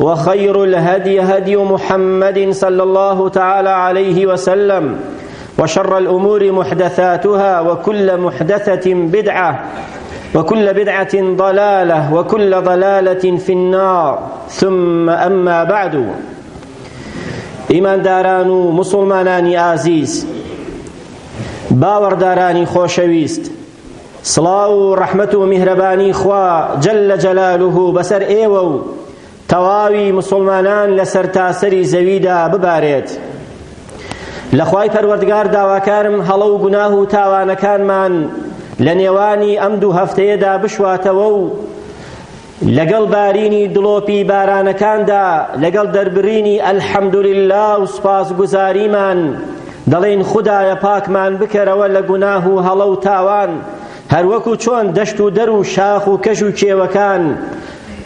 وخير الهدي هدي محمد صلى الله تعالى عليه وسلم وشر الأمور محدثاتها وكل محدثة بدعة وكل بدعة ضلالة وكل ضلالة في النار ثم أما بعد إيمان داران مسلمان عزيز باور داران خوشويست سڵاو و ڕەحمەت و میهرەبانی خوا جل جلاله بەسەر ئێوە و تەواوی مسوڵمانان لە سەرتاسەری زەویدا ببارێت لە خوای پەروەردگار داواکارم هەڵە و گوناه و تاوانەکانمان لە نێوانی ئەم دوو هەفتەیەدا بشواتەوە و لەگەڵ بارینی دڵۆپی بارانەکاندا لەگەڵ دەربڕینی الحمدللە و سوپاسگوزاریمان دەڵێین خودایە پاکمان بکەرەوە لە گوناه و هەڵە و تاوان هەروەکو چۆن دەشت و دەر و شاخ و کەژ و کێوەکان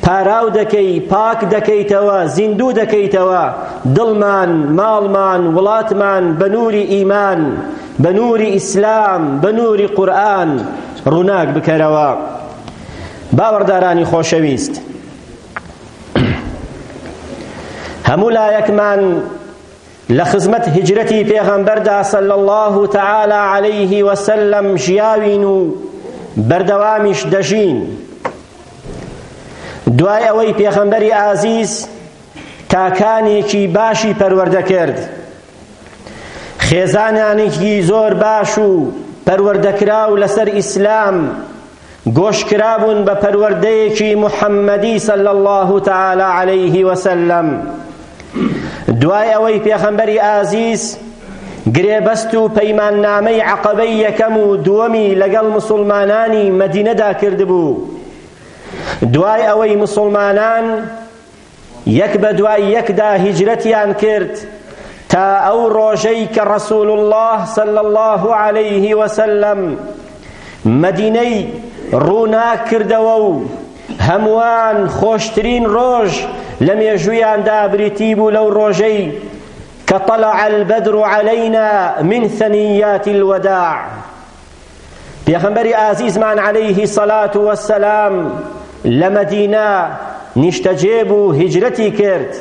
پاراو دەکەی پاک دەکەیتەوە زیندوو دەکەیتەوە دڵمان ماڵمان وڵاتمان بە نووری ئیمان بە نووری ئیسلام بە نووری قورئان ڕووناک بکەرەوە باوەڕدارانی خۆشەویست هەموو لایەکمان لە خزمەت هجرەتی پێغەمبەردا صلی الله تعالی علیه وسلم ژیاوین و بەردەوامیش دەژین دوای ئەوەی پێغەمبەری ئازیز تاکانێکی باشی پەروەردە کرد خێزانانێکی زۆر باش و پەروەردەکراو لەسەر ئیسلام گۆش کرابوون بە پەروەردەیەکی محەممەدی صلی اللە تعالی علیه وسلم دوای ئەوەی پێخەمبەری ئازیز گرێبەست و پەیماننامەی عەقەبەی یەکەم و دووەمی لەگەڵ مسلمانانی مەدینەدا کردبوو دوای ئەوەی مسلمانان یەک بە دوای یەکدا هیجرەتیان کرد تا ئەو ڕۆژەی کە ڕەسول اللە صلی اللە علیه وسلم مەدینەی ڕووناک کردەوە و هەمووان خۆشترین ڕۆژ لە مێژوویاندا بریتی بوو لەو ڕۆژەی کە طلع البدر علينا من ثنيات الوداع پێغەمبەری ئازیزمان عەلەیهی سەلات وەسەلام لە مەدینە نیشتەجێ بوو هیجرەتی کرد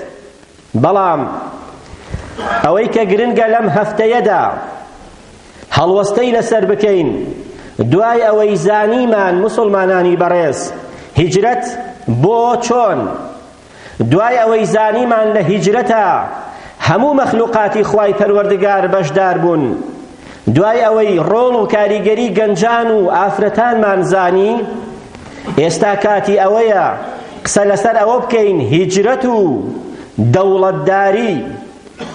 بەڵام ئەوەی کە گرنگە لەم هەفتەیەدا هەڵوەستەی لەسەر بکەین دوای ئەوەی زانیمان مسلمانانی بەڕێز هیجرەت بۆ چۆن دوای ئەوەی زانیمان لە هیجرەتا هەموو مەخلوقاتی خوای پەروەردگار بەشدار بوون دوای ئەوەی ڕۆڵ و کاریگەری گەنجان و ئافرەتانمان زانی ئێستا کاتی ئەوەیە قسە لەسەر ئەوە بکەین هیجرەت و دەوڵەتداری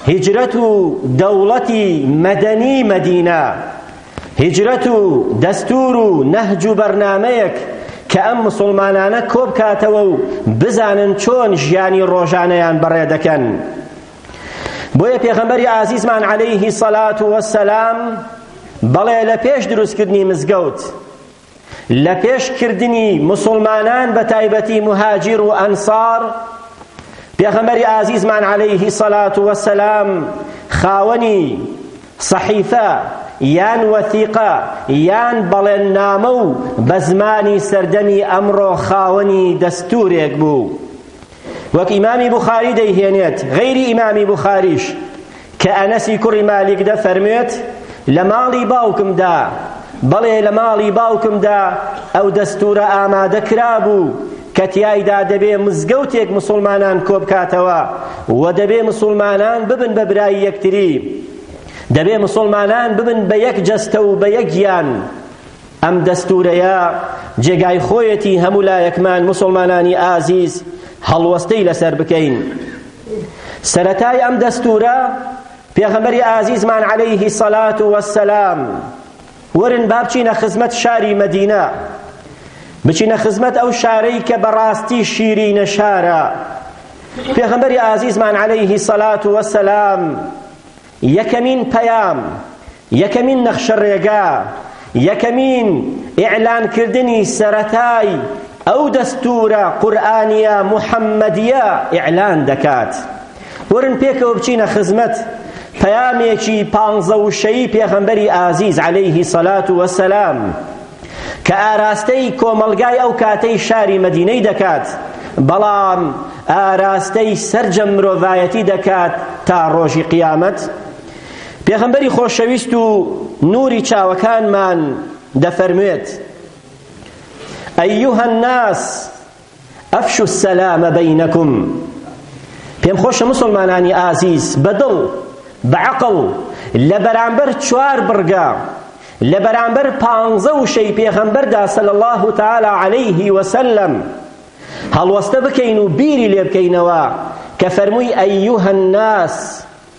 هیجرەت و دەوڵەتی مەدەنی مەدینە هیجرەت و دەستور و نەهج و بەرنامەیەک کە ئەم مسوڵمانانە کۆبکاتەوە و بزانن چۆن ژیانی ڕۆژانەیان بەڕێ دەکەن بۆیە پێغەمبەری ئازیزمان عەلەیهی سەلات و وەسەلام بەڵێ لە پێش دروستکردنی مزگەوت لە پێش کردنی مسلمانان بە تایبەتی مهاجر و ئەنصار پێغەمبەری ئازیزمان علیه الصلاة والسلام خاوەنی صحیفە یان وەثیقە یان بەڵێننامە و بە زمانی سەردەمی ئەمڕۆ خاوەنی دەستورێک بوو وەک ئیمامی بوخاری دەیهێنێت غەیری ئیمامی بوخاریش کە ئەنەسی کوڕی مالیک دەفەرموێت لە ماڵی باوکمدا بەڵێ لە ماڵی باوکمدا ئەو دەستورە ئامادە کرابوو کە تیایدا دەبێ مزگەوتێک مسلمانان کۆبکاتەوە و دەبێ مسلمانان ببن بە برای یەکتری دەبێ مسلمانان ببن بە یەک جەستە و بە یەک گیان ئەم دەستورەیە جێگای خۆیەتی هەموو لایەکمان مسلمانانی ئازیز هەڵوەستەی لەسەر بکەین سەرەتای ئەم دەستورە پێغەمبەری ئازیزمان عەلەیه سەلات وەسەلام ورن با بچینە خزمەت شاری مەدینە بچینە خزمەت ئەو شارەی کە بەڕاستی شیرینە شارە پێغەمبەری ئازیزمان عەلەیه سەلات وەسەلام یەکەمین پەیام، یەکەمین نەخشە رێگا، یەکەمین ئیعلان کردنی سەرەتای ئەو دەستورە قورئانیە محمدیە ئیعلان دەکات. وەرن پێکەوە بچینە خزمەت پەیامێکی پانزە وشەیی پێغەمبەری ئازیز علیه صلات و سلام. کە ئاراستەی کۆمەڵگای ئەو کاتەی شاری مەدینەی دەکات بەڵام ئاراستەی سەرجەم مرۆڤایەتی دەکات تا ڕۆژی قیامەت پێغەمبەری خۆشەویست و نوری چاوەکانمان دەفەرموێت ئەیوهە الناس افشو السلام بینکم پێم خۆشە مسلمانانی ئازیز بە دڵ بە عەقڵ لە بەرامبەر چوار بڕگە لە بەرامبەر پانزە وشەی پێغەمبەردا صلی الله تعالی علیه وسلم هەڵوەستە بکەین و بیری لێ بکەینەوە کە فەرمووی ئەیوها الناس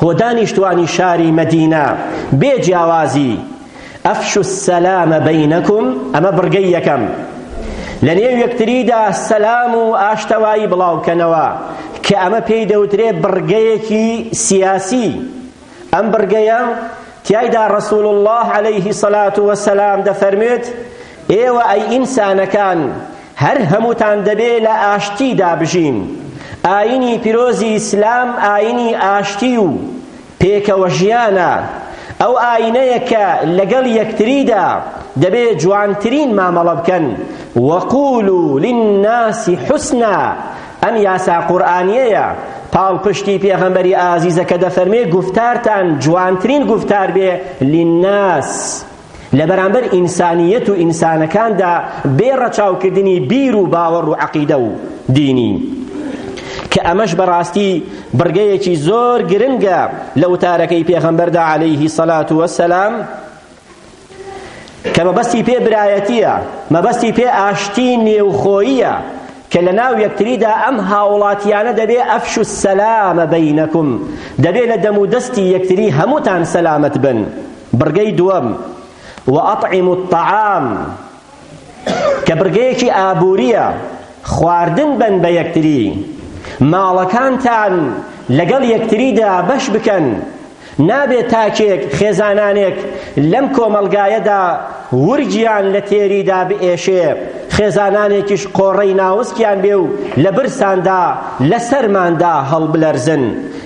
هۆ دانیشتوانی شاری مەدینە بێ جیاوازی افشو السلام بینکم ئەمە بڕگەی یەکەم لەنێو یەکتریدا سەلام و ئاشتەوایی بڵاوکەنەوە کە ئەمە پێی دەوترێ بڕگەیەکی سیاسی ئەم بڕگەیە تیایدا رسول الله علیه الصلاة والسلام دەفەرموێت ئێوە ئەی ئینسانەکان هەر هەمووتان دەبێ لە ئاشتیدا بژین، ئاینی پیرۆزی ئیسلام ئاینی ئاشتی و پێکەوە ژیانە، ئەو ئاینەیە کە لەگەڵ یەکتریدا دەبێ جوانترین مامەڵە بکەن، وقولوا للناس حسنا، ئەم یاسا قورئانیەیە پاڵپشتی پێغەمبەری ئازیزە کە دەفەرمێ گوفتارتان جوانترین گوفتار بێ للناس، لە بەرامبەر ئینسانیەت و ئینسانەکاندا بێ ڕەچاوکردنی بیر و باوەڕ و عەقیدە و دینی کە ئەمەش بەڕاستی بڕگەیەکی زۆر گرنگە لە وتارەکەی پێغەمبەردا عەلەیهی سەلات وەسەلام کە مەبەستی پێ برایەتیە مەبەستی پێ ئاشتی نێوخۆییە کە لە ناو یەکتریدا ئەم هاوڵاتیانە دەبێ ئەفش و سەلامە بینەکم دەبێ لە دەم و دەستی یەکتری هەمووتان سەلامت بن بڕگەی دووەم، وأطعموا الطعام، کە بڕگەیەکی ئابوورییە، خواردن بەن بە یەکتری، ماڵەکانتان لەگەڵ یەکتریدا بەش بکەن، نابێت تاکێک، خێزانانێک، لەم کۆمەڵگایەدا ورگیان لە تێریدا بئێشێ، خێزانانێکیش قۆڕەی ناوسکیان بێ و لە برساندا، لە سەرماندا هەڵبلەرزن.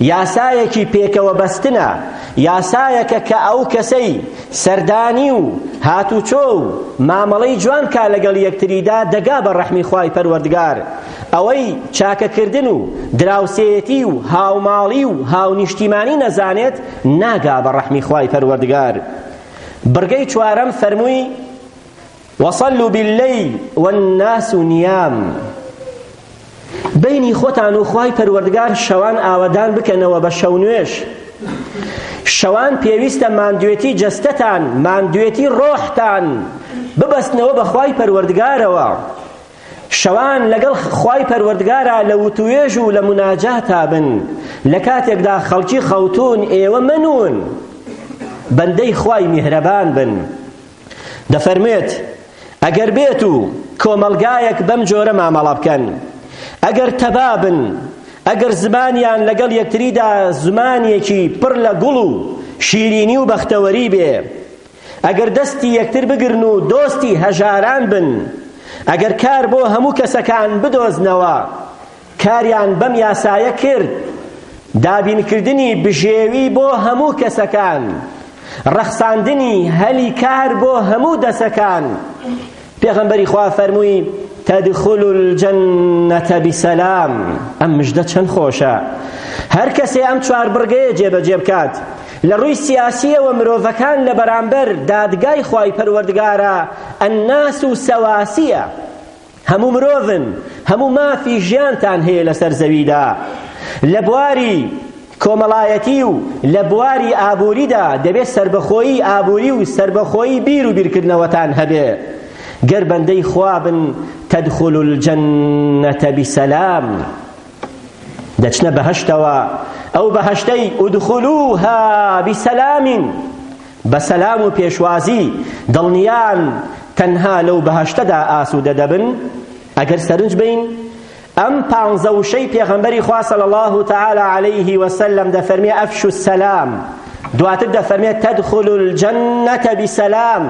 یاسایەکی پێکەوە بەستنە، یاسایەکە کە ئەو کەسەی سەردانی و هاتوچۆ و مامەڵەی جوان بکا لەگەڵ یەکتریدا دەگا بە ڕەحمی خوای پەروەردگار، ئەوەی چاکەکردن و دراوسێیەتی و هاوماڵی و هاونیشتیمانی نەزانێت ناگا بە ڕەحمی خوای پەروەردگار. بڕگەی چوارەم فەرمووی. وصلوا باللیل والناس نیام بینی خۆتان و خوای پەروەردگار شەوان ئاوەدان بکەنەوە بە شەونوێژ شەوان پێویستە ماندوێتی جەستەتان ماندوێتی ڕۆحتان ببەستنەوە بە خوای پەروەردگارەوە شەوان لەگەڵ خوای پەروەردگارا لە وتوێژ و لە مناجاتا بن لە کاتێکدا خەڵکی خەوتون ئێوە منون بەندەی خوای میهرەبان بن دەفەرموێت، ئەگەر بێت و کۆمەڵگایەک بەم جۆرە مامەڵە بکەن، ئەگەر تەبا بن، ئەگەر زمانیان لەگەڵ یەکتریدا زمانێکی پڕ لە گوڵ و شیرینی و بەختەوەری بێ، ئەگەر دەستی یەکتر بگرن و دۆستی هەژاران بن، ئەگەر کار بۆ هەموو کەسەکان بدۆزنەوە، کاریان بەم یاسایە کرد، دابینکردنی بژێوی بۆ هەموو کەسەکان، ڕەخساندنی هەلی کار بۆ هەموو دەسەکان، پێغەمبەری خوا فەرمووی، تدخلوا الجنە بسلام، ئەم مژدە چەند خۆشە، هەر کەسێ ئەم چوار بڕگەیە جێبەجێ بکات، لە ڕووی سیاسییەوە مرۆڤەکان لە بەرامبەر دادگای خوای پەروەردگارا الناس سواسیە، هەموو مرۆڤن، هەموو مافی ژیانتان هەیە لەسەر زەویدا، لە بواری کۆمەڵایەتی و لە بواری ئابووریدا دەبێت سەربەخۆیی ئابووری و سەربەخۆیی بیر و بیرکردنەوەتان هەبێ، گەر بەندەی خوا بن تدخلوا الجنە بسلام دەچنە بەهەشتەوە، ئەو بەهەشتەی ادخلوها بسلام بە سەلام و پێشوازی دڵنیان تەنها لەو بەهەشتەدا ئاسوودە دەبن ئەگەر سەرنج بەین ئەم پانزە وشەی پێغەمبەری خوا صلی الله تعالی علیه و سلم دەفەرمێ افشوا السلام دواتر دەفەرمێ تدخل الجنة بسلام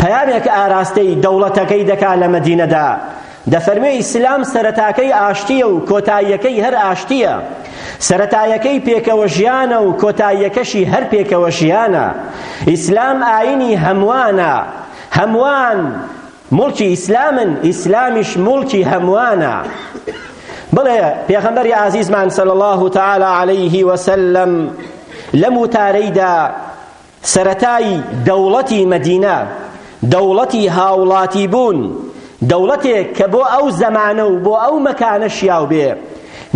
پەیامێک ئاراستەی دەوڵەتەکەی دەکات لە مەدینەدا دەفەرموێ ئیسلام سەرەتاکەی ئاشتیە و کۆتاییەکەی هەر ئاشتیە سەرەتایەکەی پێکەوە ژیانە و کۆتاییەکەشی هەر پێکەوە ژیانە ئیسلام ئاینی هەموانە هەموان مڵکی ئیسلامن ئیسلامیش مڵکی هەموانە بڵێ پێغەمبەری ئازیزمان صلی الله تعالی علیه وسلم لەم وتارەیدا سەرەتای دەوڵەتی مەدینە دەوڵەتی هاوڵاتی بوون، دەوڵەتێک کە بۆ ئەو زەمانە و بۆ ئەو مەکانە شیاو بێ،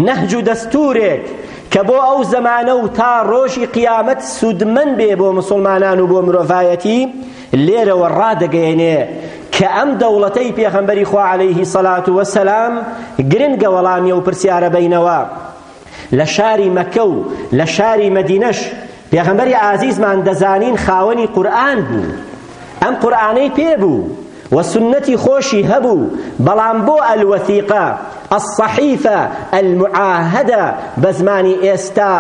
نەهج و دەستوورێک کە بۆ ئەو زەمانە و تا ڕۆژی قیامەت سوودمەند بێ بۆ موسڵمانان و بۆ مرۆڤایەتی، لێرەوە ڕادەگەیەنێ کە ئەم دەوڵەتەی پێغەمبەری خوا عەلەیهی سەڵات وەسەلام گرنگە وەڵامی ئەو پرسیارە بەینەوە. لە شاری مەکە و لە شاری مەدینەش پێغەمبەری ئازیزمان دەزانین خاوەنی قورئان بوو ئەم قورئانەی پێ بوو و سنەتی خۆشی هەبوو بەڵام بۆ الوثیقە الصحیفە المعاهدە بە زمانی ئێستا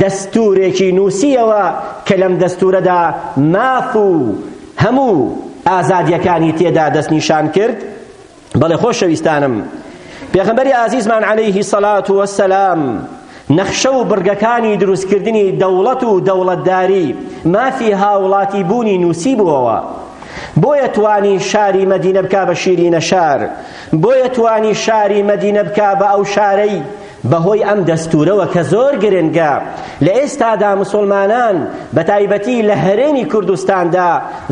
دەستورێکی نووسیەوە کە لەم دەستورەدا ماف و هەموو ئازادیەکانی تێدا دەستنیشان کرد بەڵێ خۆشەویستانم پێغەمبەری ئازیزمان عەلەیهی سەڵات وەسەلام نەخشە و بڕگەکانی دروستکردنی دەوڵەت و دەوڵەتداری مافی هاوڵاتی بوونی نووسی بووەوە بۆیە توانی شاری مەدینە بکا بە شیرینە شار بۆیە توانی شاری مەدینە بکا بە ئەو شارەی بەهۆی ئەم دەستورەوە کە زۆر گرنگە لە ئێستادا مسوڵمانان بە تایبەتی لە هەرێمی کوردستاندا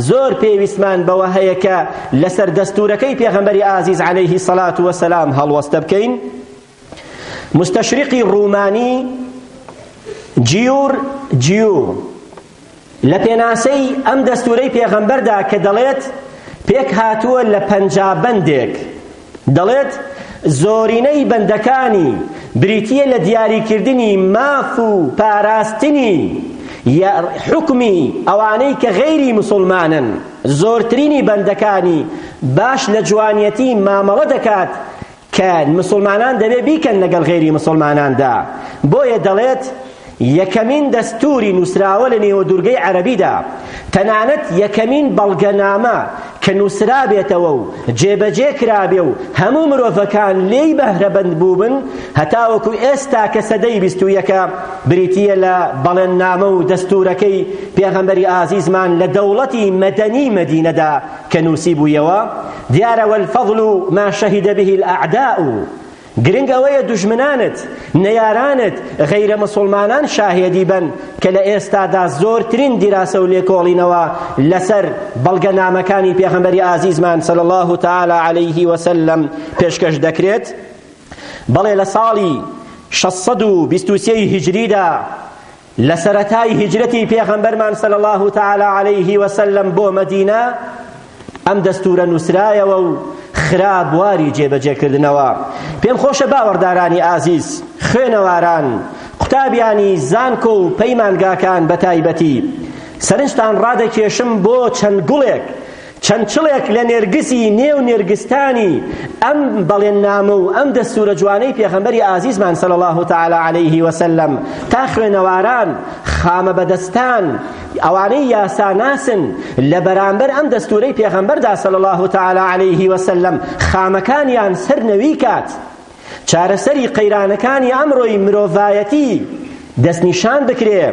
زۆر پێویستمان بەوە هەیە کە لەسەر دەستورەکەی پێغەمبەری ئازیز عەلەیه سەلات وسەلام هەڵوەستە بکەین مستشرقی ڕومانی جیور جیو لە پێناسەی ئەم دەستورەی پێغەمبەردا کە دەڵێت پێک هاتووە لە پەنجا بەندێک دەڵێت زۆرینەی بەندەکانی بریتیە لە دیاریکردنی ماف و پاراستنی یا حکمی ئەوانەی کە غەیری مسلمانن زۆرترینی بەندەکانی باش لە جوانیەتی مامەڵە دەکات کە مسوڵمانان دەبێ بیکەن لەگەڵ غەیری مسوڵماناندا بۆیە دەڵێت یەکەمین دەستوری نووسراوە لە نێوەدورگەی عەرەبیدا تەنانەت یەکەمین بەڵگەنامە کە نووسرابێتەوە و جێبەجێ کرابێ و هەموو مرۆڤەکان لێی بەهرەبەند بووبن هەتاوەکو ئێستا کە سەدەی بیست و یەکە بریتییە لە بەڵێننامە و دەستورەکەی پێغەمبەری ئازیزمان لە دەوڵەتی مەدەنی مەدینەدا کە نووسیبوویەوە، دیارە والفضل ما شهد به الاعداء گرنگ ئەوەیە دوژمنانت، نەیارانت، غەیرە مسوڵمانان شاهێدی بن کە لە ئێستادا زۆرترین دیراسە و لێکۆڵینەوە لەسەر بەڵگەنامەکانی پێغەمبەری ئازیزمان صلی اللە تعالی علیه وسلم پێشکەش دەکرێت بەڵێ لە ساڵی شەش سەد و بیست و سێ هیجریدا لە سەرەتای هیجرەتی پێغەمبەرمان صلی الله تعالی علیه وسلم بۆ مەدینە ئەم دەستورە نووسرایەوە و خرا بواری جێبەجێکردنەوە پێم خۆشە باوەڕدارانی ئازیز خوێنەواران قوتابیانی زانکۆ و پەیمانگاکان بە تایبەتی سەرنجتان ڕادەکێشم بۆ چەند گوڵێک چەند چڵێک لە نێرگزی نێو نێرگزتانی ئەم بەڵێننامە و ئەم دەستورە جوانەی پێغەمبەری ئازیزمان صلی الله تعالی علیه وسلم تا خوێنەواران خامە بەدەستان ئەوانەی یاسا ناسن لە بەرامبەر ئەم دەستورەی پێغەمبەردا صلی الله تعالی علیه وسلم خامەکانیان سەر نەوی کات چارەسەری قەیرانەکانی ئەمڕۆی مرۆڤایەتی دەستنیشان بکرێ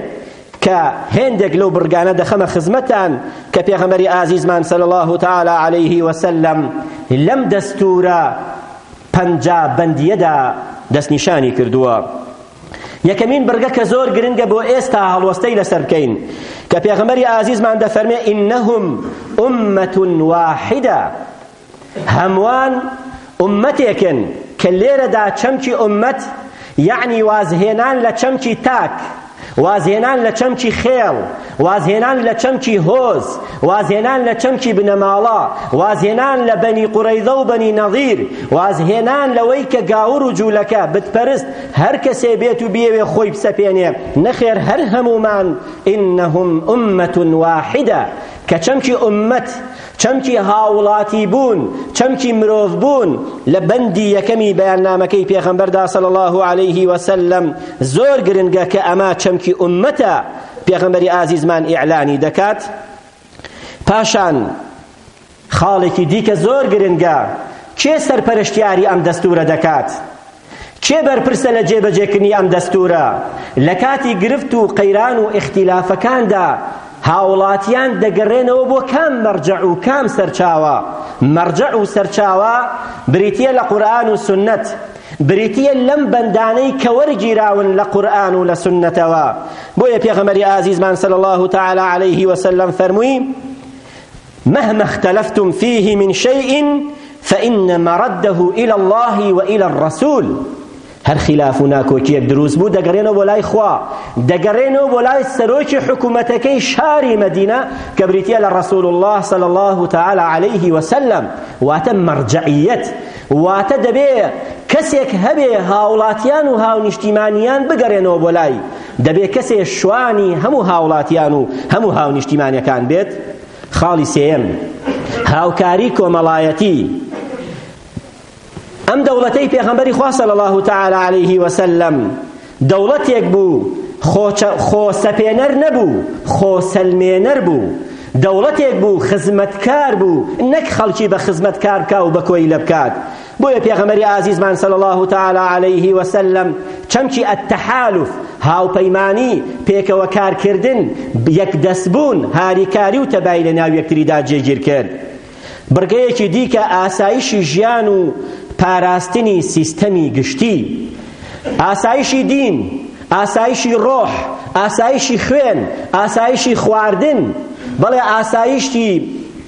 کە هێندێک لەو بڕگانە دەخەمە خزمەتان کە پێغەمبەری ئازیزمان صلی الله تعالی علیه وسلم لەم دەستورە پەنجا بەندیەدا دەستنیشانی کردووە یەکەمین بڕگە کە زۆر گرنگە بۆ ئێستا هەڵوەستەی لەسەر بکەین کە پێغەمبەری ئازیزمان دەفەرمێ ئینەهم ئومەتون واحدە هەموان ئوممەتێکن کە لێرەدا چەمکی ئوممەت یەعنی وازهێنان لە چەمکی تاک، وازهێنان لە چەمکی خێڵ، وازهێنان لە چەمکی هۆز، وازهێنان لە چەمکی بنەماڵە، وازهێنان لە بەنی قورەیزە و بەنی نەضیر، وازهێنان لەوەی کە گاور و جولەکە، بتپەرست، هەر کەسێ بێت و بیەوێ خۆی بسەپێنێ، نەخێر هەر هەمومان، انهم امە واحدە، کە چەمکی ئوممەت، چەمکی هاوڵاتی بوون، چەمکی مرۆڤ بوون، لە بەندی یەکەمی بەیاننامەکەی پێغەمبەردا صلی اللە علیه و سلم زۆر گرنگە کە ئەمە چەمکی ئوممەتە پێغەمبەری ئازیزمان ئیعلانی دەکات پاشان خاڵێکی دیکە زۆر گرنگە کێ سەرپەرشتیاری ئەم دەستورە دەکات؟ کێ بەرپرسە لە جێبەجێکردنی ئەم دەستورە؟ لە کاتی گرفت و قەیران و ئیختیلافەکاندا هاوڵاتیان دەگەڕێنەوە بۆ کام مەرجع و کام سەرچاوە؟ مەرجع و سەرچاوە بریتیە لە قورئان و سوننەت بریتیە لەم بەندانەی کە وەرگیراون لە قورئان و لە سوننەتەوە بۆیە پێغەمبەری ئازیزمان صلی الله تعالی علیه وسلم فەرمووی مهما اختلفتم فیه من شیء فان مرده الی اللە و الی الرسول هەر خیلاف و ناکۆکیەک دروست بوو دەگەرێنەوە بۆ لای خوا دەگەرێنەوە بۆ لای سەرۆکی حکومەتەکەی شاری مەدینە کە بریتیە لە رسول الله صلی الله تعالی علیه وسلم واتە مرجعیت واتە دەبێ کەسێک هەبێ هاوڵاتیان و هاونیشتیمانیان بگەرێنەوە بۆ لای دەبێ کەسێ شوانی هەموو هاوڵاتیان و هەموو هاونیشتیمانەکان بێت خاڵی سێیەم هاوکاری کۆمەڵایەتی ئەم دەوڵەتەی پێغەمبەری خوا صلی الله تعالی علیه وسلم دەوڵەتێک بوو خۆسەپێنەر نەبوو خۆسەلمێنەر بوو دەوڵەتێک بوو خزمەتکار بوو نەک خەڵکی بە خزمەتکار بکا و بە کۆیلە بکات بۆیە پێغەمبەری ئازیزمان صلی اللە تعالی علیه و سلم چەمکی التحالف هاوپەیمانی پێکەوە کارکردن یەکدەستبوون هاریکاری و تەبایی لەناو یەکتریدا جێگیر کرد بڕگەیەکی دیکە ئاسایشی ژیان و پاراستنی سیستەمی گشتی ئاسایشی دین ئاسایشی ڕۆح ئاسایشی خوێن ئاسایشی خواردن بەڵێ ئاسایشی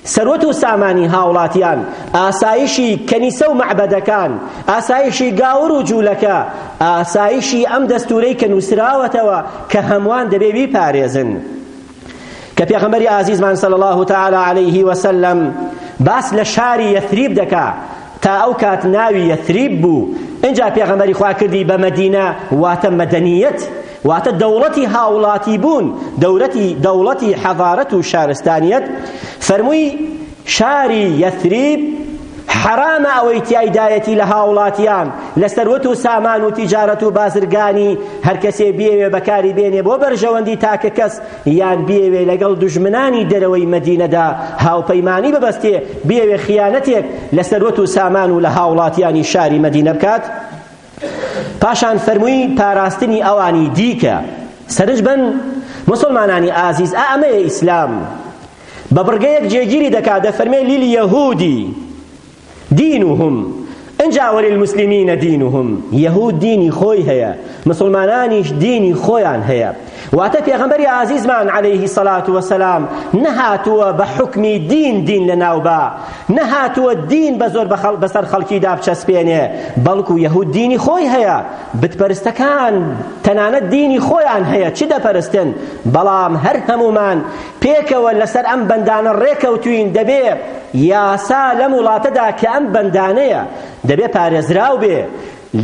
سەروەت و سامانی هاوڵاتیان، ئاسایشی کەنیسە و مەعبەدەکان، ئاسایشی گاور و جوولەکە، ئاسایشی ئەم دەستوورەی کە نووسراوەتەوە کە هەمووان دەبێ بیپارێزن. کە پێغەمبەری ئازیزمان صلی اللە تعالی علیه وسلم باس لە شاری یەثریب دەکا تا ئەو کات ناوی یەثریب بوو ئینجا پێغەمبەری خوا کردی بە مەدینە واتە مەدەنیەت واتە دەوڵەتی هاوڵاتی بوون دەورەتی دەوڵەتی حەڤارەت و شارستانیەت فەرمووی شاری یەثریب حرامە ئەوەی تیایدایەتی لە هاوڵاتیان لە سەروەت و سامان و تیجارەت و بازرگانی هەرکەسێ بیەوێ بەکاری بێنێ بۆ بەرژەوەندی تاکە کەس یان بیەوێ لەگەڵ دژمنانی دەرەوەی مەدینەدا هاوپەیمانی ببەستێ بیەوێ خیانەتێک لە سەروەت و سامان و لە هاوڵاتیانی شاری مەدینە بکات پاشان فەرمووی پاراستنی ئەوانی دی کە سەرنج بەن مسلمانانی ئازیز ئا ئەمەیە ئیسلام بە بڕگەیەک جێگیری دەکات دەفەرمێ لیل یەهودی دینهم ئنجا وللمسلمین دینهم یەهود دینی خۆی هەیە مسلمانانیش دینی خۆیان هەیە واتە پێغەمبەری ئازیزمان عەلەیه سەلات وەسەلام نەهاتووە بە حوکمی دین دین لەناوبا نەهاتووە دین بە زۆر بەسەر خەڵکیدا بچەسپێنێ بەڵکو یەهود دینی خۆی هەیە بتپەرستەکان تەنانەت دینی خۆیان هەیە چ دەپەرستن بەڵام هەر هەمومان پێکەوە لەسەر ئەم بەندانە ڕێکەوتوین دەبێ یاسا لەم وڵاتەدا کە ئەم بەندانەیە دەبێ پارێزراو بێ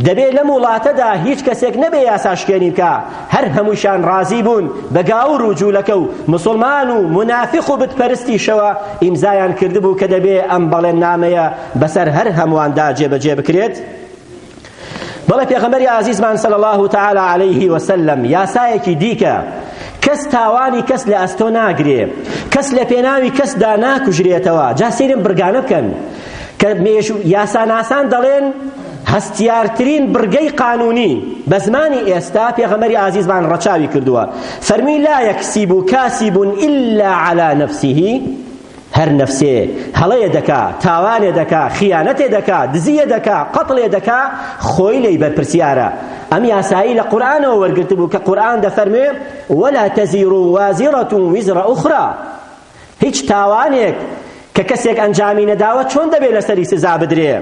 دەبێ لەم وڵاتەدا هیچ کەسێک نەبێ یاساشکێنی بکا، هەر هەمووشیان ڕازی بوون بە گاور و جوولەکە و موسڵمان و مونافیق و بت پەرستیشەوە ئیمزایان کردبوو کە دەبێ ئەم بەڵێننامەیە بەسەر هەر هەموواندا جێبەجێ بکرێت؟ بەڵێ پێغەمبەری ئازیزمان صلی الله تعالی علیه وسلم یاسایەکی دیکە کەس تاوانی کەس لە ئەستۆ ناگرێ کەس لە پێناوی کەسدا ناکوژرێتەوە جا سەیرم بڕگانە بکەن کە مێژوو یاساناسان دەڵێن هەستیارترین بڕگەی قانونی بە زمانی ئێستا پێغەمبەری ئازیزمان ڕەچاوی کردووە فەرمی لا یەکسیب و کاسیب ئللا عەلا نەفسیهی هەر نەفسێ هەڵەیە دەکا تاوانێ دەکا خیانەتێ دەکا دزیە دەکا قەتڵێ دەکا خۆی لێی بەرپرسیارە ئەم یاسایی لە قورآنەوە وەرگرتبوو کە قورآن دەفەرموێ ولا تزیر وازرة وزر أخرى هیچ تاوانێک کە کەسێک ئەنجامی نەداوە چۆن دەبێت لەسەری سزا بدرێ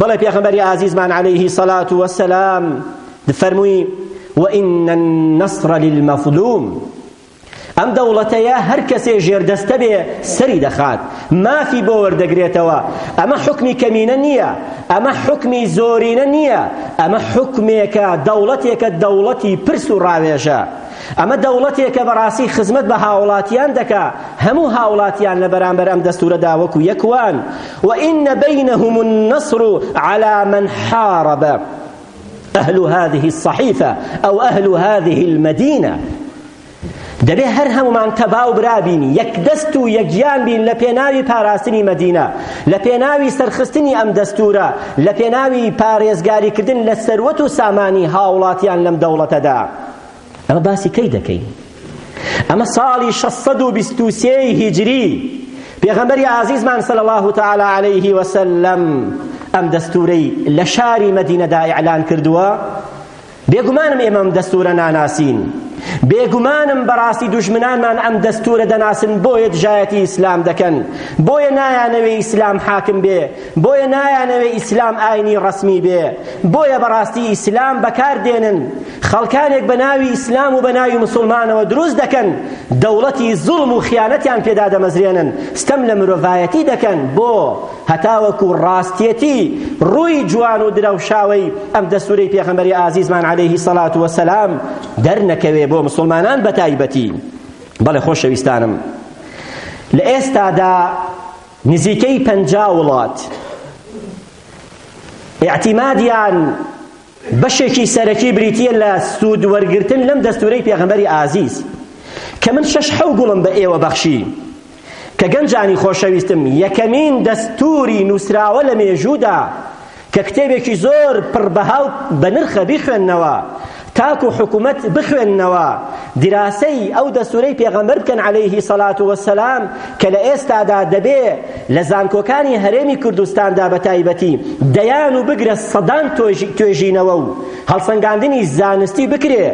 بەڵێ پێغەمبەری ئازیزمان عەلەیهی سەلات وەسەلام فەرمووی وئین النصر للمظلوم ئەم دەوڵەتەیە هەر کەسێ ژێردەستە بێ سەری دەخات مافی بۆ وەردەگرێتەوە ئەمە حکمی کەمینە نییە ئەمە حکمی زۆرینە نییە ئەمە حکمێکە دەوڵەتێکە دەوڵەتی پرس و ڕاوێژە ئەمە دەوڵەتێکە بەڕاستی خزمەت بە هاوڵاتیان دەکا هەموو هاوڵاتیان لە بەرامبەر ئەم دەستورەدا وەکو یەک وان وئن بینهم النصر على من حارب أهل هذه الصحيفة أو أهل هذه المدينة دەبێ هەر هەمومان تەبا و برابین یەک دەست و یەکگیان بین لە پێناوی پاراستنی مەدینە لە پێناوی سەرخستنی ئەم دەستورە لە پێناوی پارێزگاریکردن لە سەروەت و سامانی هاوڵاتیان لەم دەوڵەتەدا ئەمە باسی کەی دەکەین ئەمە ساڵی شەش سەد و بیست و سێ هیجری پێغەمبەری ئازیزمان صلی الله تعالی علیه وسلم ئەم دەستورەی لە شاری مەدینەدا ئیعلان کردووە بێگومانم ئێمە ئەم دەستورە ناناسین بێگومانم بەڕاستی دوژمنانمان ئەم دەستورە دەناسن بۆیە دژایەتی ئیسلام دەکەن بۆیە نایانەوێ ئیسلام حاکم بێ بۆیە نایانەوێ ئیسلام ئاینی ڕەسمی بێ بۆیە بەڕاستی ئیسلام بەکار دێنن خەڵکانێک بە ناوی ئیسلام و بە ناوی مسوڵمانەوە دروست دەکەن دەوڵەتی زوڵم و خیانەتیان پێ دادەمەزرێنن ستەم لە مرۆڤایەتی دەکەن بۆ هەتاوەکو ڕاستیەتی ڕووی جوان و درەوشاوەی ئەم دەستورەی پێغەمبەری ئازیزمان عەلەیهی سەڵات وەسەلام دەرنەکەوێ بۆ مسوڵمانان بە تایبەتی بەڵێ خۆشەویستانم لە ئێستادا نزیکەی پەنجا وڵات اعتمادیان بەشێکی سەرەکی بریتییە لە سوود وەرگرتن لەم دەستورەی پێغەمبەری ئازیز کە من شەش حەو گوڵم بە ئێوە بەخشی کە گەنجانی خۆشەویستم یەکەمین دەستوری نووسراوە لە مێژوودا کە کتێبێکی زۆر پڕبەها و بەنرخە بیخوێندنەوە تاکو حکومەت بخوێندنەوە دراسەی ئەو دەستورەی پێغەمبەر بکەن عەلەیهی سەڵات وەسەلام کە لە ئێستادا دەبێ لە زانکۆکانی هەرێمی کوردستاندا بە تایبەتی دەیان و بگرە سەدان توێژینەوە و هەڵسەنگاندنی زانستی بکرێ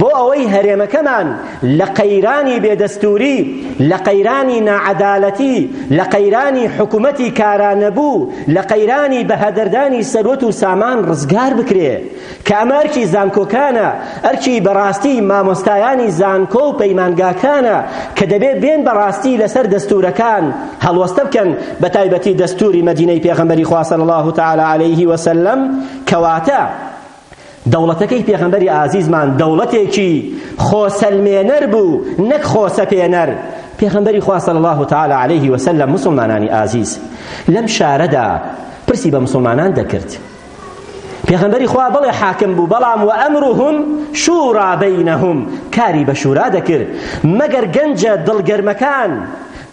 بۆ ئەوەی هەرێمەکەمان لە قەیرانی بێدەستووری، لە قەیرانی ناعەدالەتی، لە قەیرانی حکومەتی کارانەبوو، لە قەیرانی بەهەدەردانی سەروەت و سامان ڕزگار بکرێ. کە ئەمە ئەرکی زانکۆکانە، ئەرکی بەڕاستی مامۆستایانی زانکۆ و پەیمانگاکانە کە دەبێ بێن بەڕاستی لەسەر دەستوورەکان هەڵوەستە بکەن، بەتایبەتی دەستووری مەدینەی پێغەمبەری خوا صلی اللە تعالی علیە و سلم، کەواتە دەوڵەتەکەی پێغەمبەری ئازیزمان دەوڵەتێکی خۆسەلمێنەر بوو نەک خۆسەپێنەر، پێغەمبەری خوا صلی اللە تعالی علیە و سلم موسڵمانانی ئازیز لەم شارەدا پرسی بە موسڵمانان دەکرد. پێغەمبەری خوا بەڵێ حاکم بوو بەڵام و ئەمرهم شورا بینهم کاری بە شورا دەکرد مەگەر گەنجە دڵگەرمەکان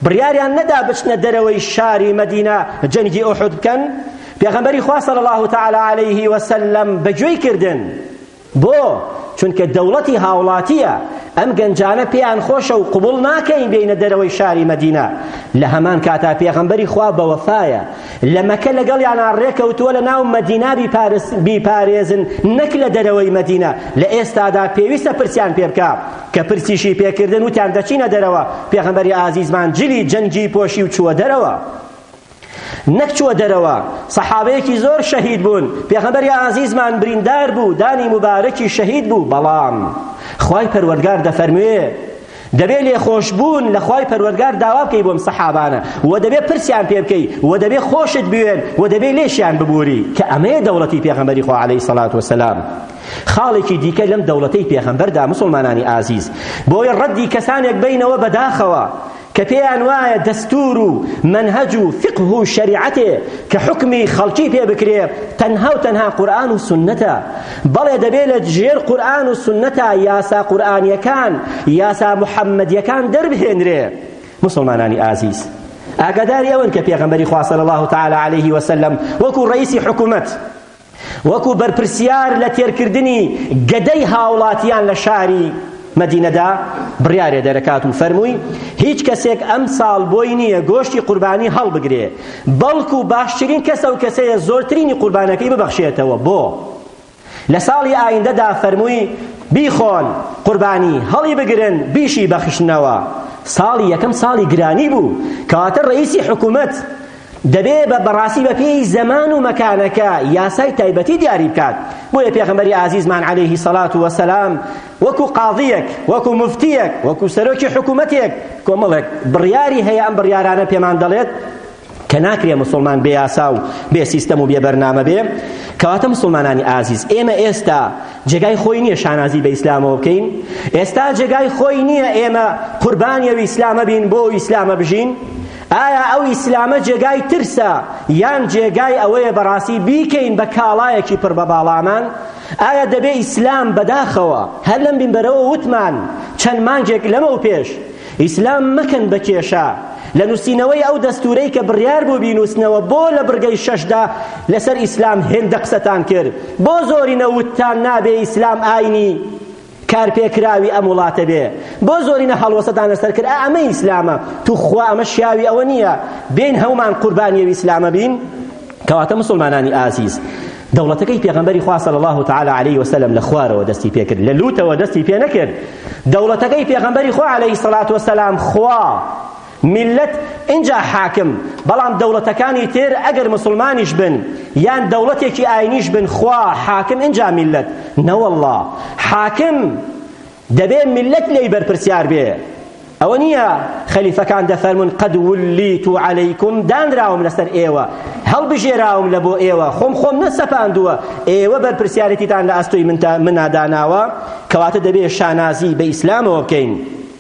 بڕیاریان نەدا بچنە دەرەوەی شاری مەدینە جەنگی ئوحد بکەن پێغەمبەری خوا صلی الله تعالی علیه و سلم بەگوێی کردن بۆ؟ چونکە دەوڵەتی هاوڵاتییە، ئەم گەنجانە پێیان خۆشە و قبوڵ ناکەین بێینە دەرەوەی شاری مەدینە، لە هەمان کاتا پێغەمبەری خوا بەوەفایە، لە مەکە لەگەڵیانا ڕێکەوتووە لە ناو مەدینا بیپارێزن نەک لە دەرەوەی مەدینە، لە ئێستادا پێویستە پرسیان پێ بکا، کە پرسیشی پێ کردن وتیان دەچینە دەرەوە، پێغەمبەری ئازیزمان جلی جەنگی پۆشی و چووە دەرەوە. نەک چووە دەرەوە سەحابەیەکی زۆر شەهید بوون پێغەمبەری ئازیزمان بریندار بوو دانی مبارەکی شەهید بوو بەڵام خوای پەروەردگار دەفەرموێ دەبێ لێخۆشبوون لە خوای پەروەردگار داوا بکەی بۆم سەحابانە و دەبێ پرسیان پێ بکەی و دەبێ خۆشت بوێن و دەبێ لێشیان ببووری کە ئەمەیە دەوڵەتی پێغەمبەری خوا عەلەیهی سەڵات وسەلام خاڵێکی دیکە لەم دەوڵەتەی پێغەمبەردا مسلمانانی ئازیز بۆیە ڕەدی کەسانێک بینەوە بەداخەوە کە پێیان وایە دەستوور و مەنهەج و فیقه و شەریعەتێ کە حوکمی خەڵکی پێ بکرێ تەنها و تەنها قورئان و سوننەتە بەڵێ دەبێ لە ژێر قورئان و سوننەتا یاسا قورئانیەکان یاسا محەممەدیەکان دەربهێنرێ موسڵمانانی ئازیز ئاگاداری ئەوەن کە پێغەمبەری خوا صلی الله تعالی علیه وسلم وەکو ڕئیسی حکومەت وەکو بەرپرسیار لە تێرکردنی گەدەی هاوڵاتیان لە شاری مەدینەدا بڕیارێ دەرەکات و فەرمووی هیچ کەسێک ئەمساڵ بۆی نییە گۆشتی قوربانی هەڵبگرێ بەڵکو باشترین کەسە و کەسەیە زۆرترینی قوربانەکەی ببەخشێتەوە بۆ لە ساڵی ئایندەدا فەرمووی بیخۆن قوربانی هەڵی بگرن بیشی بەخشنەوە ساڵی یەکەم ساڵی گرانی بوو کەواتە ڕئیسی حکومەت دەبێ بە بەڕاستی بە پێی زەمان و مەکانەکە یاسای تایبەتی دیاری بکات بۆیە پێغەمبەری ئازیزمان عەلەیهی سەڵات وەسەلام وەکو قاضیەک وەکو مفتیەک وەکو سەرۆکی حکوومەتێک کۆمەڵێک بڕیاری هەیە ئەم بڕیارانە پێمان دەڵێت کە ناکرێ مسلمان بێ یاسا و بێ سیستەم و بێ بەرنامە بێ کەواتە مسلمانانی ئازیز ئێمە ئێستا جێگای خۆی نییە شانازی بە ئیسلامەوە بکەین ئێستا جێگای خۆی نییە ئێمە قوربانیەوە ئیسلامە بین بۆ ئیسلامە بژین ئایا ئەو ئیسلامە جێگای ترسە یان جێگای ئەوەیە بەڕاستی بیکەین بە کاڵایەکی پڕ بە باڵامان ئایا دەبێ ئیسلام بەداخەوە هەر لەم بینبەرەوە وتمان چەند مانگێک لەمەو پێش ئیسلام مەکەن بە کێشە لە نووسینەوەی ئەو دەستورەی کە بڕیار بوو بینووسنەوە بۆ لە بڕگەی شەشدا لەسەر ئیسلام هێندە قسەتان کرد بۆ زۆرینە وتتان نابێ ئیسلام ئاینی کارپێکراوی ئەم وڵاتە بێ بۆ زۆرینە هەڵوەستەتان لەسەر کرد ئا ئەمە ئیسلامە توخوا ئەمە شیاوی ئەوە نییە بێین هەومان قوربانی ئەو ئیسلامە بین کەواتە مسلمانانی ئازیز دەوڵەتەکەی پێغەمبەری خوا صلی الله تعالی علیه و سلم لە خوارەوە دەستی پێ کرد لە لوتەوە دەستی پێ نەکرد دەوڵەتەکەی پێغەمبەری خوا علیه الصلاة والسلام خوا میللەت ئینجا حاکم، بەڵام دەوڵەتەکانی تر ئەگەر موسڵمانیش بن یان دەوڵەتێکی ئاینیش بن خوا حاکم ئینجا میللەت نەوەڵڵا حاکم دەبێ میللەت لێی بەرپرسیار بێ ئەوە نییە خەلیفەکان دەفەرمون قەد ولیت و عەلەیکم دانراوم لەسەر ئێوە هەڵبژێراوم لە بۆ ئێوە خۆم خۆم نەسەپاندووە ئێوە بەرپرسیارەتیتان لە ئەستۆی منادا ناوە کەواتە دەبێ شانازی بە ئیسلامەوە بکەین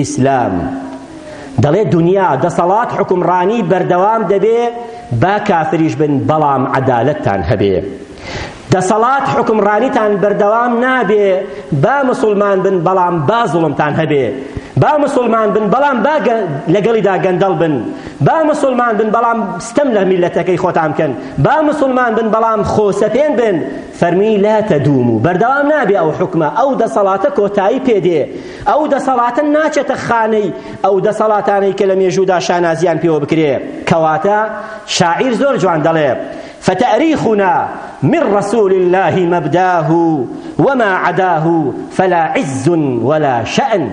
ئیسلام دەڵێت دونیا دەسەڵات حکومڕانی بەردەوام دەبێ با کافریش بن بەڵام عەدالەتتان هەبێ دەسەڵات حکومڕانیتان بەردەوام نابێ با مسلمان بن بەڵام با زوڵمتان هەبێ با مسلمان بن بەڵام با لەگەڵیدا گەندەڵ بن با مسلمان بن بەڵام ستەم لە میلەتەکەی خۆتان بکەن با مسلمان بن بەڵام خۆسەپێن بن فەرمی لا تەدوم و بەردەوام نابێ ئەو حکومە ئەو دەسەڵاتە کۆتایی پێدێ ئەو دەسەڵاتە ناچێتە خانەی ئەو دەسەڵاتانەی کە لە مێژوودا شانازیان پێوە بکرێ کەواتە شاعیر زۆر جوان دەڵێ فتأريخنا من رسول الله مبداه وما عداه فلا عز ولا شأن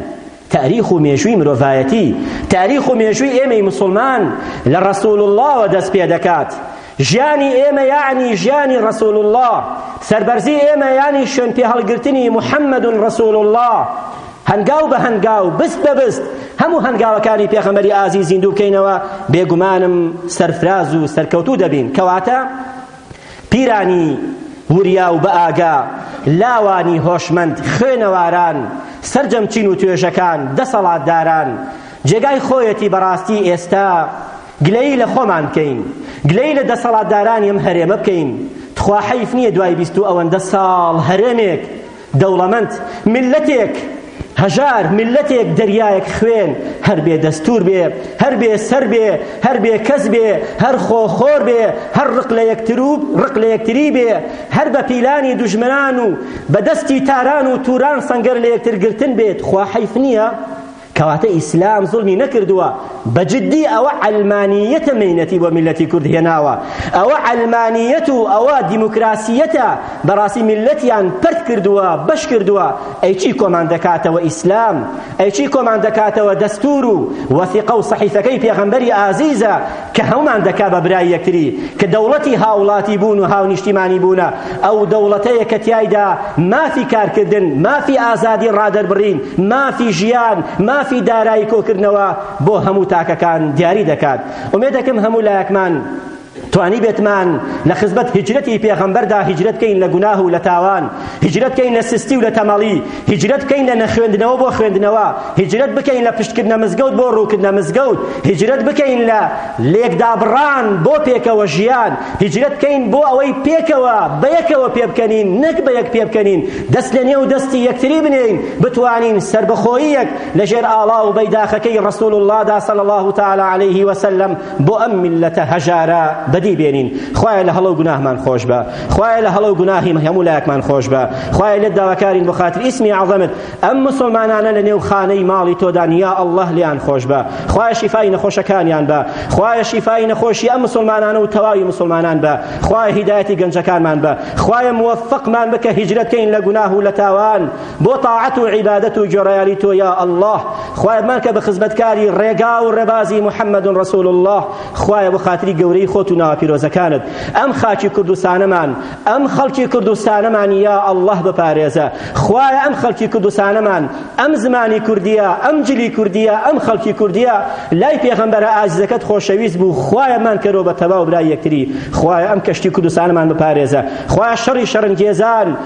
تاریخ و مێژووی مرۆڤایەتی تاریخ و مێژووی ئێمەی مسلمان لە ڕسول اللهوە دەست پێ دەکات ژیانی ئێمە یەعنی ژیانی ڕەسوڵ اللە سەربەرزی ئێمە یانی شوێن پێهەڵگرتنی محمد ڕەسوڵ اللە هەنگاو بە هەنگاو بست بە بست هەموو هەنگاوەکانی پێغەمەری ئازی زیندوو بکەینەوە بێگومانم سەرفراز و سەرکەوتوو دەبین کەواتە پیرانی وریا و بە ئاگا لاوانی هۆشمەند خوێنەواران سەرجەم چین و توێژەکان دەسەڵاتداران جێگای خۆیەتی بەڕاستی ئێستا گلەیی لە خۆمان بکەین گلەیی لە دەسەڵاتدارانی ئەم هەرێمە بکەین تخوا حەیف نییە دوای بیست و ئەوەندە ساڵ هەرێمێک دەوڵەمەند میللەتێک هەژار ملەتێک دەریایەک خوێن هەر بێ دەستور بێ هەر بێ سەر بێ هەر بێ کەس بێ هەر خۆخۆر بێ هەر ڕق لە یەکتروب ڕق لە یەکتری بێ هەر بە پیلانی دوژمنان و بە دەستی تاران و توران سەنگەر لە یەکتر گرتن بێت خوا حیف نییە کەواتە ئیسلام زوڵمی نەکردووە بە جدی ئەوە عەلمانیەتە مەینەتی بۆ میلەتی کورد هێناوە ئەوە عەلمانیەت و ئەوە دیموکراسیەتە بەڕاستی میلەتیان پرد کردووە بەش کردووە ئەی چی کۆمان دەکاتەوە ئیسلام ئەی چی کۆمان دەکاتەوە دەستور و وەثیقە و صحیفەکەی پێغەمبەری ئازیزە کە هەومان دەکا بە برای یەکتری کە دەوڵەتی هاوڵاتی بوون و هاونیشتیمانی بوونە ئەو دەوڵەتەیە کە تیایدا مافی کارکردن مافی ئازادی ڕادەربڕین مافی ژیان مافی دارایی کۆکردنەوە بۆ هەموو تاکەکان دیاری دەکات ئومێدەکەم هەموو لایەکمان توانی بێتمان لە خزمەت هجرەتی پێغەمبەردا هجرەت کەین لە گوناه و لە تاوان هجرەت کەین لە سستی و لە تەمەڵی هیجرەت بکەین لە نەخوێندنەوە بۆ خوێندنەوە هیجرەت بکەین لە پشتکردنە مزگەوت بۆ ڕووکردنە مزگەوت هیجرەت بکەین لە لێکدابڕان بۆ پێکەوە ژیان هیجرەت بکەین بۆ ئەوەی پێکەوە بە یەکەوە پێبکەنین نەک بە یەک پێبکەنین دەست لە نێو دەستی یەکتری بنێین بتوانین سربەخۆییەک لەژێر ئاڵا و بەیداخەکەی ڕسول اللهدا صلی الله تعالی عليه وسلم بۆ ئەم میللەتە هەژارە بەدی بێنین خوایە لە هەڵە و گوناهمان خۆش بە خوایە لە هەڵە و گوناهی هەموو لایەکمان خۆش بە خوایە لێت داواکارین بۆ خاتری ئیسمی عەزەمت ئەم مسلمانانە لە نێو خانەی ماڵی تۆدان یا ئەڵڵاه لیان خۆش بە خوایە شیفای نەخۆشەکانیان بە خوایە شیفای نەخۆشی ئەم مسلمانانە و تەواوی مسلمانان بە خوایە هیدایەتی گەنجەکانمان بە خوایە موفقمان بکە هیجرەت کەین لە گوناه و لە تاوان بۆ تاعەت و عیبادەت و گۆرایانی تۆ یا اللە خوایە بمانکە بە خزمەتکاری ڕێگا و ڕێبازی محمد رسول اللە خوایە بۆ خاتری گەورەی خۆت و ناوە پیرۆزەکانت ئەم خاکی کوردستانەمان ئەم خەڵکی کوردستانەمان یا اللە بپارێزە خوایە ئەم خەڵکی کوردستانەمان ئەم زمانی کوردیە ئەم جلی کوردیە ئەم خەڵکی کوردیە لای پێغەمبەرە ئازیزەکەت خۆشەویست بوو خوایە مان کەرۆ بە تەواو برای یەکتری خوایە ئەم کەشتی کوردستانەمان بپارێزە خوایە شەڕی شەرنگێزان